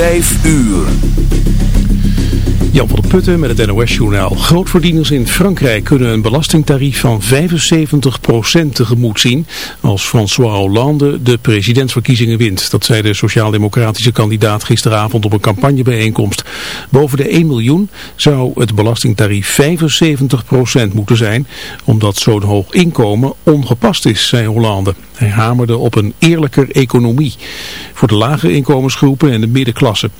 5 uur. Jan van der Putten met het NOS-journaal. Grootverdieners in Frankrijk kunnen een belastingtarief van 75% tegemoet zien als François Hollande de presidentsverkiezingen wint. Dat zei de sociaal-democratische kandidaat gisteravond op een campagnebijeenkomst. Boven de 1 miljoen zou het belastingtarief 75% moeten zijn, omdat zo'n hoog inkomen ongepast is, zei Hollande. Hij hamerde op een eerlijker economie voor de lage inkomensgroepen en de middenklasse.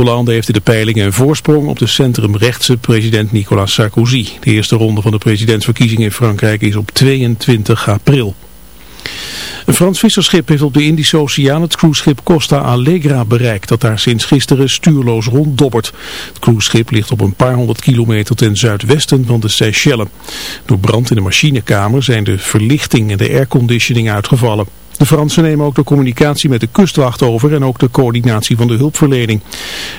Hollande heeft in de peilingen een voorsprong op de centrumrechtse president Nicolas Sarkozy. De eerste ronde van de presidentsverkiezingen in Frankrijk is op 22 april. Een Frans visserschip heeft op de Indische Oceaan het cruiseschip Costa Allegra bereikt dat daar sinds gisteren stuurloos ronddobbert. Het cruiseschip ligt op een paar honderd kilometer ten zuidwesten van de Seychelles. Door brand in de machinekamer zijn de verlichting en de airconditioning uitgevallen. De Fransen nemen ook de communicatie met de kustwacht over en ook de coördinatie van de hulpverlening.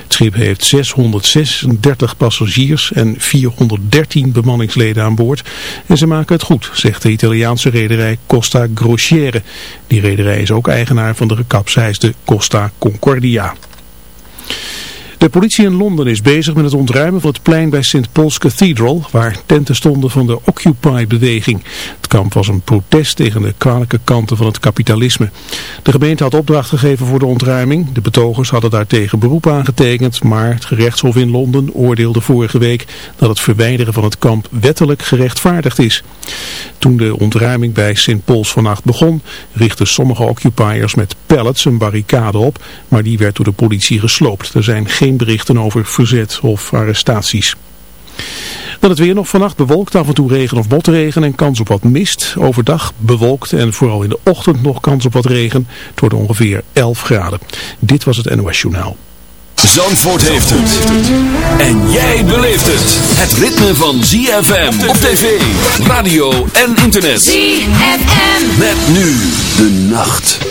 Het schip heeft 636 passagiers en 413 bemanningsleden aan boord. En ze maken het goed, zegt de Italiaanse rederij Costa Crociere. Die rederij is ook eigenaar van de gekapseisde Costa Concordia. De politie in Londen is bezig met het ontruimen van het plein bij St. Paul's Cathedral, waar tenten stonden van de Occupy-beweging. Het kamp was een protest tegen de kwalijke kanten van het kapitalisme. De gemeente had opdracht gegeven voor de ontruiming. De betogers hadden daartegen beroep aangetekend, maar het gerechtshof in Londen oordeelde vorige week dat het verwijderen van het kamp wettelijk gerechtvaardigd is. Toen de ontruiming bij St. Paul's vannacht begon, richtten sommige occupiers met pallets een barricade op, maar die werd door de politie gesloopt. Er zijn geen berichten over verzet of arrestaties. Dan het weer nog vannacht bewolkt, af en toe regen of motregen en kans op wat mist. Overdag bewolkt en vooral in de ochtend nog kans op wat regen. Het wordt ongeveer 11 graden. Dit was het NOS Journaal. Zandvoort heeft het. En jij beleeft het. Het ritme van ZFM op tv, radio en internet. ZFM. Met nu de nacht.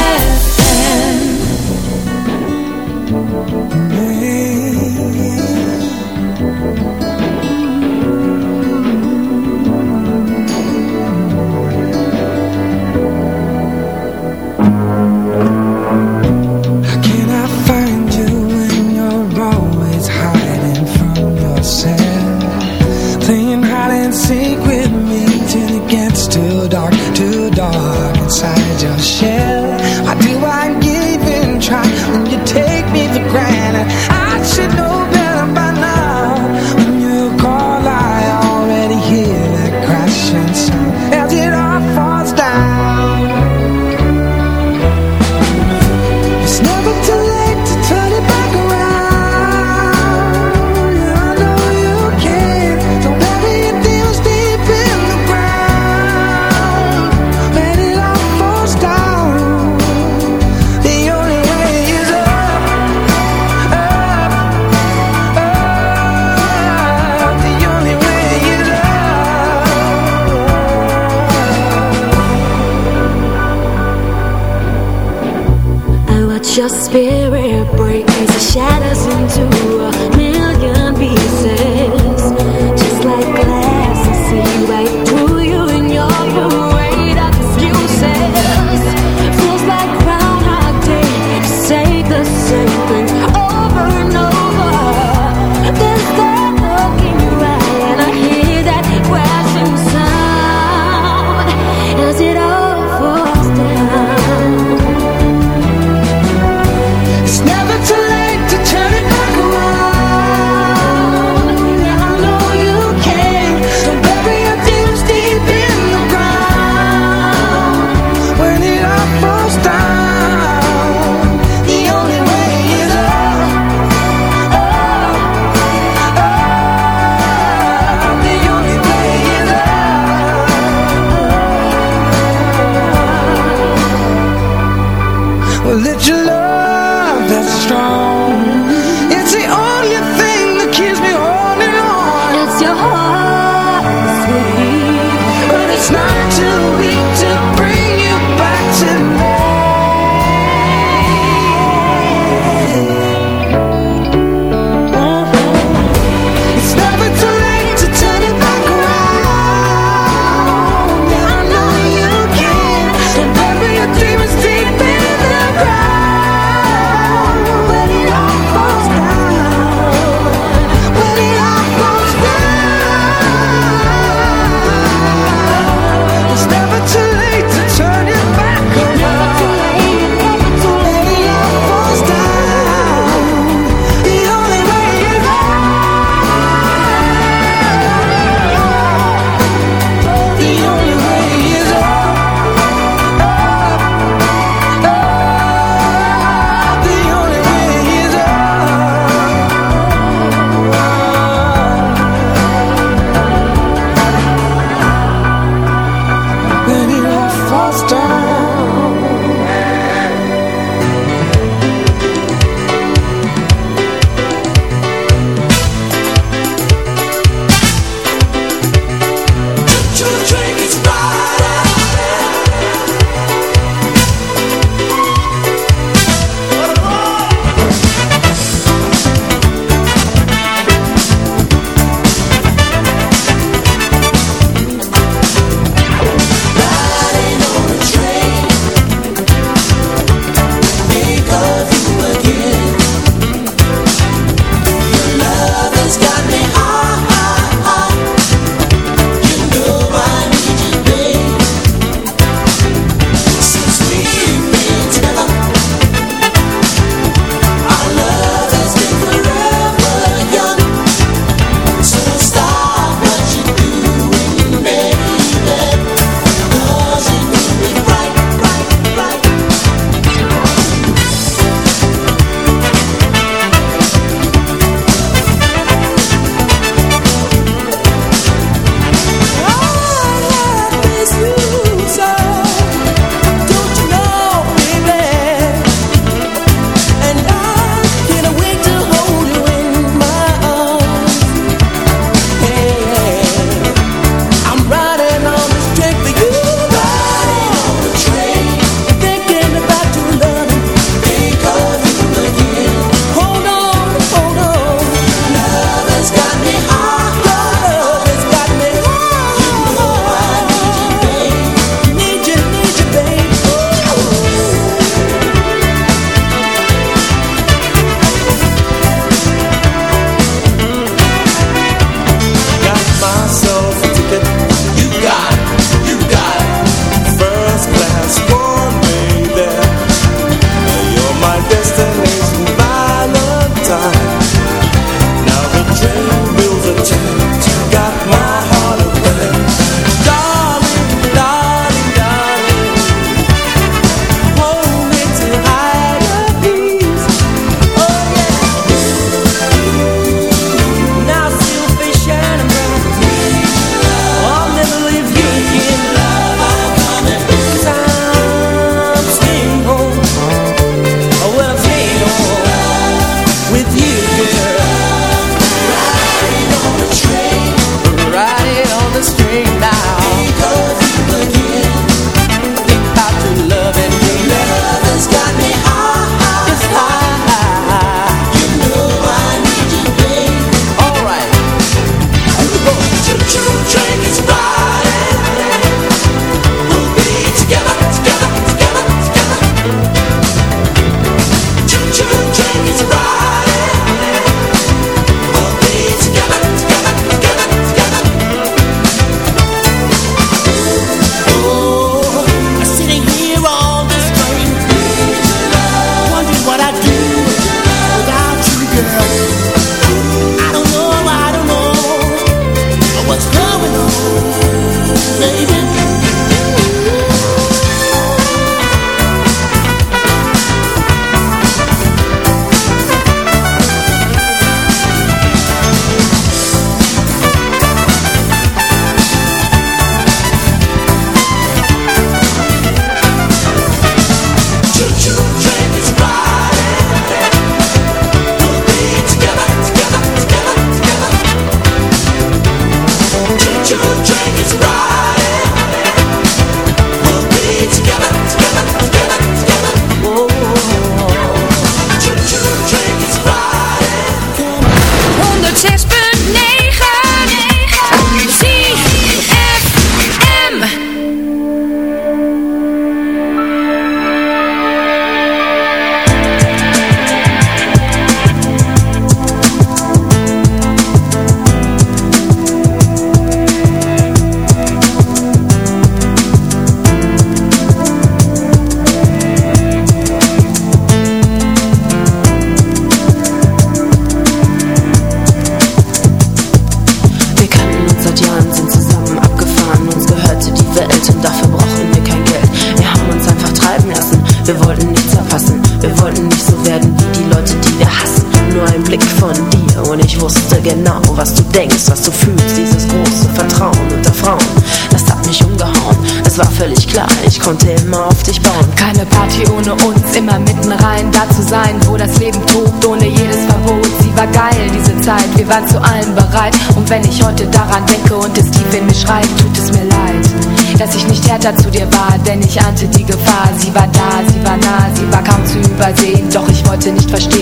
break as shadows into a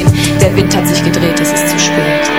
verstehen, der Wind hat sich gedreht, es ist zu spät.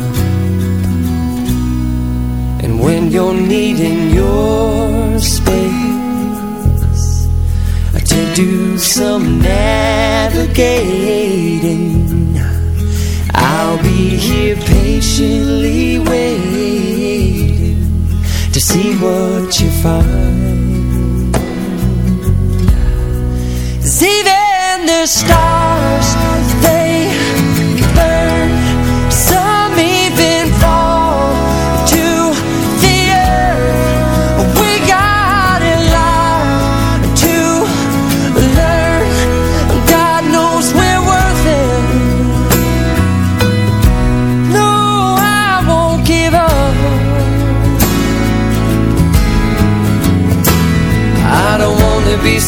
You're needing your space to do some navigating. I'll be here patiently waiting to see what you find. See then the stars,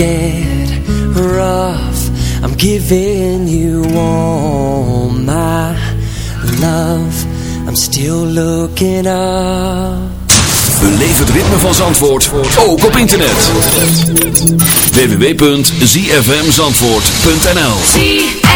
get rough. I'm giving you all my love. I'm still looking up. Beleef het ritme van Zandvoort, ook op internet. www.zfmzandvoort.nl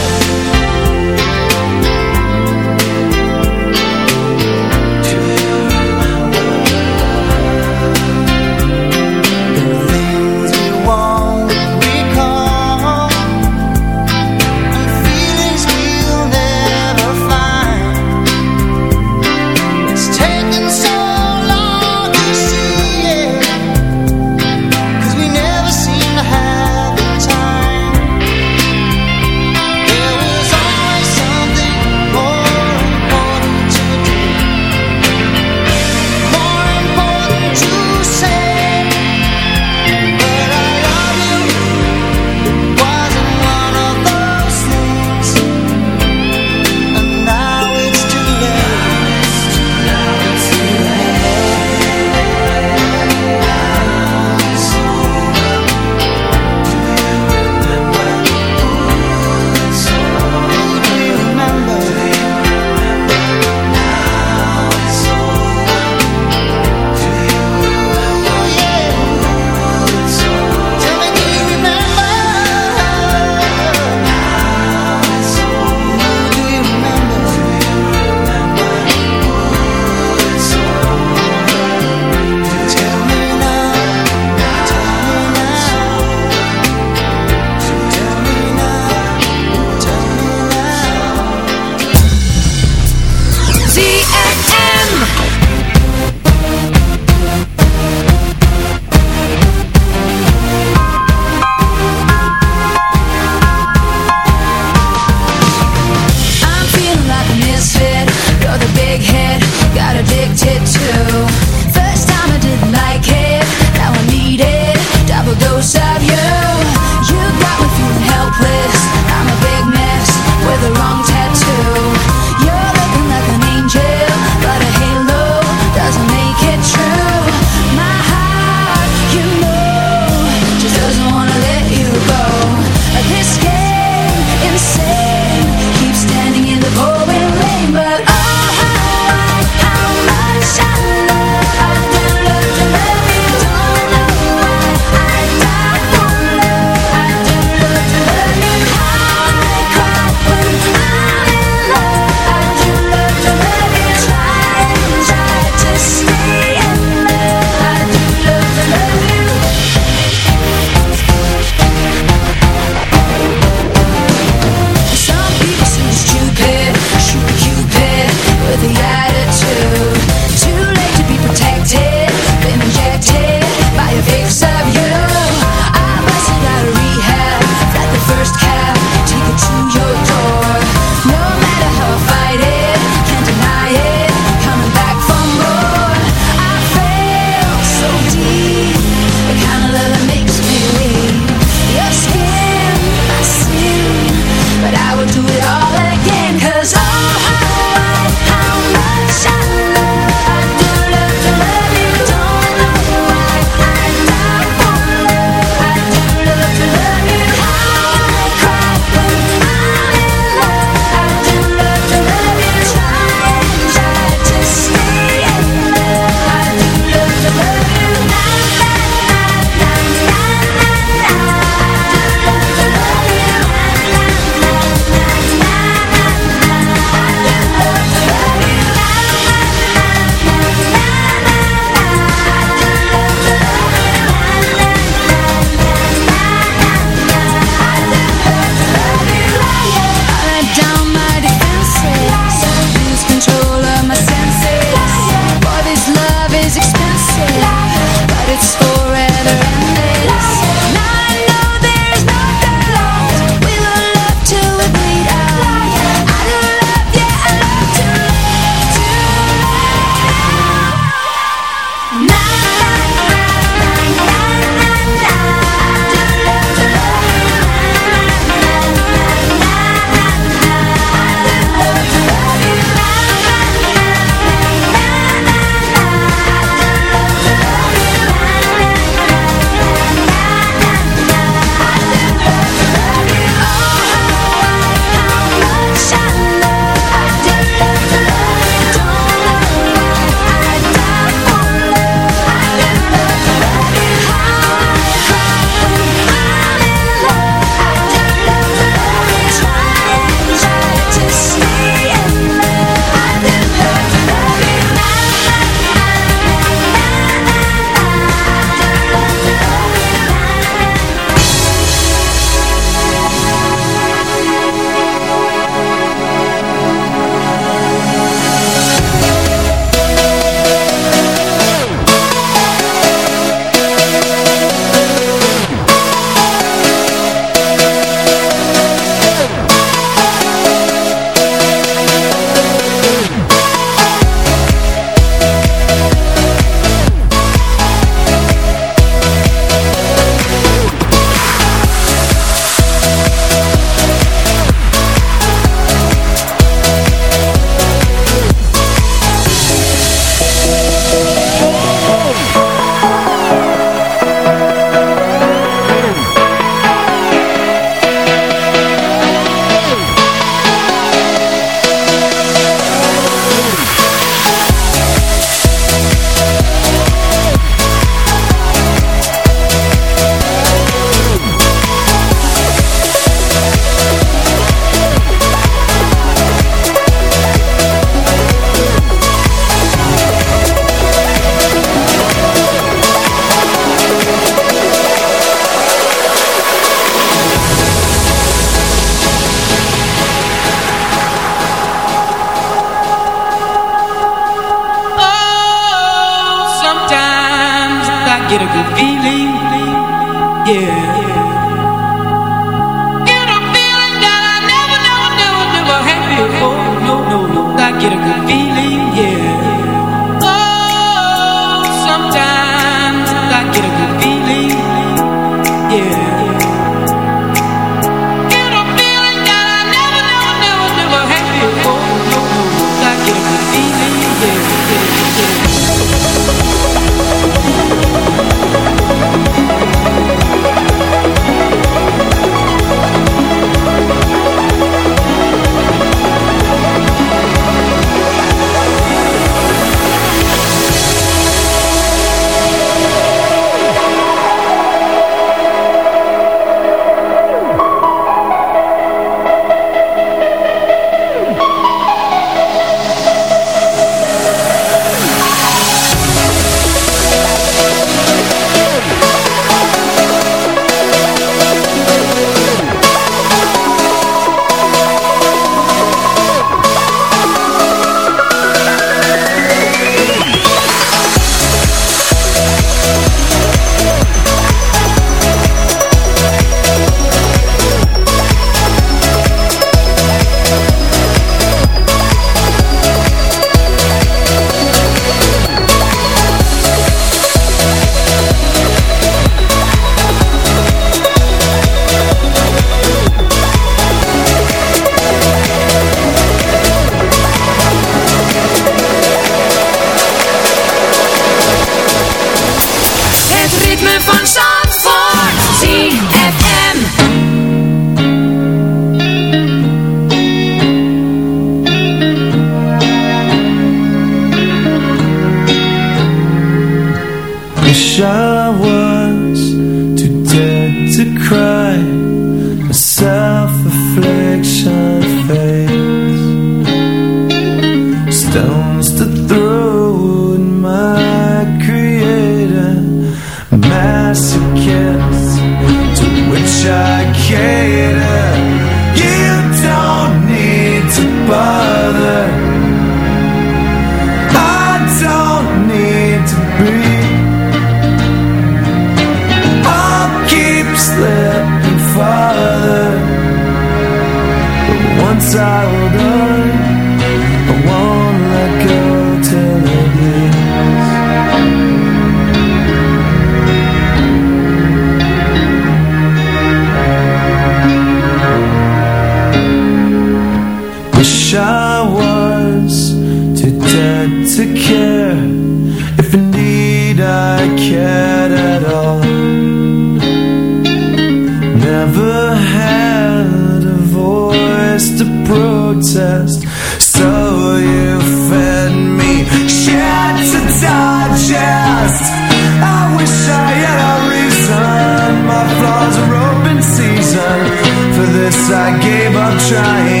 trying